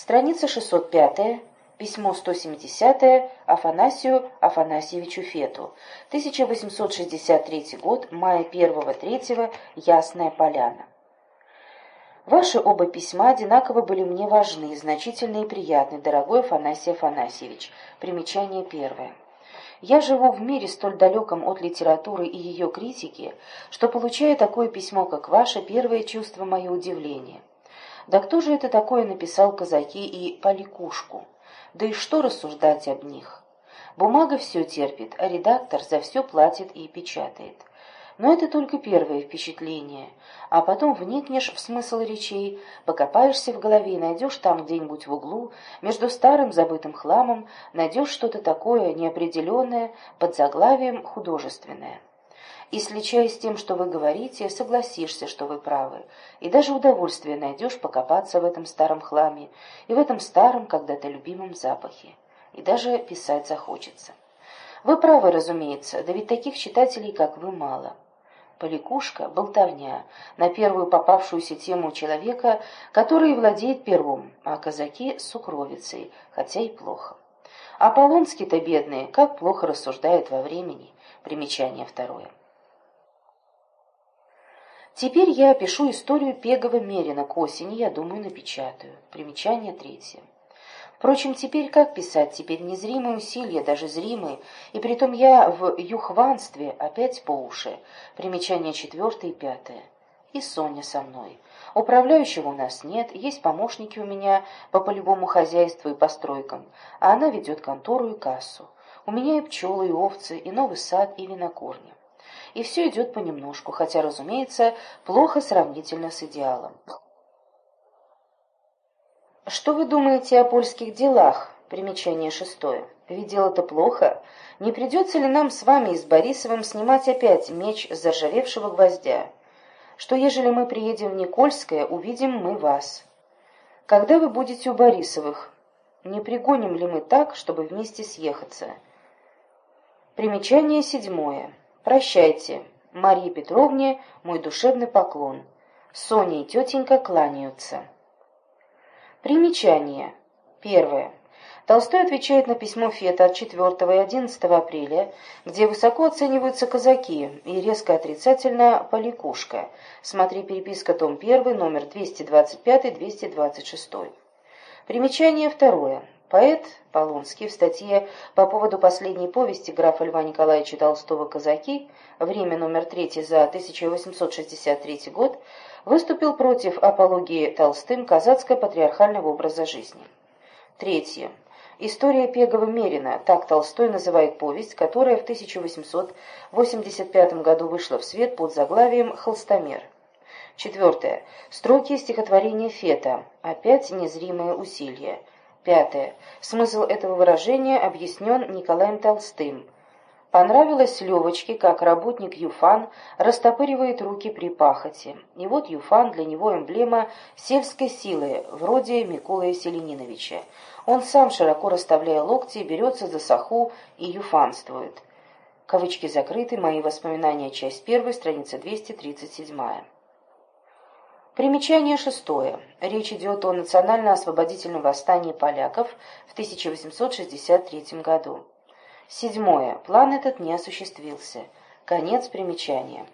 Страница 605, письмо 170 Афанасию Афанасьевичу Фету, 1863 год, мая 1-3, Ясная Поляна. Ваши оба письма одинаково были мне важны, значительны и приятны, дорогой Афанасий Афанасьевич. Примечание первое. Я живу в мире столь далеком от литературы и ее критики, что, получая такое письмо, как ваше, первое чувство мое удивление. Да кто же это такое написал казаки и поликушку? Да и что рассуждать об них? Бумага все терпит, а редактор за все платит и печатает. Но это только первое впечатление, а потом вникнешь в смысл речей, покопаешься в голове и найдешь там где-нибудь в углу, между старым забытым хламом, найдешь что-то такое неопределенное, под заглавием художественное. И, сличаясь с тем, что вы говорите, согласишься, что вы правы, и даже удовольствие найдешь покопаться в этом старом хламе и в этом старом, когда-то любимом запахе, и даже писать захочется. Вы правы, разумеется, да ведь таких читателей, как вы, мало. Поликушка – болтовня, на первую попавшуюся тему человека, который владеет первым, а казаки – сукровицей, хотя и плохо. А Полонский-то бедные, как плохо рассуждают во времени. Примечание второе. Теперь я опишу историю Пегова Мерина к осени, я думаю, напечатаю. Примечание третье. Впрочем, теперь как писать? Теперь незримые усилия, даже зримые, и притом я в юхванстве опять по уши. Примечание четвертое и пятое. И Соня со мной. Управляющего у нас нет, есть помощники у меня по полевому хозяйству и постройкам, а она ведет контору и кассу. У меня и пчелы, и овцы, и новый сад, и винокурня. И все идет понемножку, хотя, разумеется, плохо сравнительно с идеалом. Что вы думаете о польских делах? Примечание шестое. Ведь дело-то плохо. Не придется ли нам с вами и с Борисовым снимать опять меч с заржавевшего гвоздя? Что, ежели мы приедем в Никольское, увидим мы вас. Когда вы будете у Борисовых? Не пригоним ли мы так, чтобы вместе съехаться? Примечание седьмое. Прощайте. Марии Петровне мой душевный поклон. Соня и тетенька кланяются. Примечание. Первое. Толстой отвечает на письмо Фета от 4 и 11 апреля, где высоко оцениваются казаки и резко отрицательно поликушка. Смотри переписка, том 1, номер 225-226. Примечание второе. Поэт Полонский в статье по поводу последней повести графа Льва Николаевича Толстого «Казаки», время номер 3 за 1863 год, выступил против апологии Толстым казацко-патриархального образа жизни. Третье. История Пегова-Мерина, так Толстой называет повесть, которая в 1885 году вышла в свет под заглавием «Холстомер». Четвертое. Строки стихотворения Фета. Опять незримое усилие. Пятое. Смысл этого выражения объяснен Николаем Толстым. Понравилось Левочке, как работник Юфан растопыривает руки при пахоте. И вот Юфан для него эмблема сельской силы, вроде Миколая Селениновича. Он сам, широко расставляя локти, берется за саху и юфанствует. Кавычки закрыты. Мои воспоминания. Часть первая, страница 237. Примечание шестое. Речь идет о национально-освободительном восстании поляков в 1863 году. Седьмое. План этот не осуществился. Конец примечания.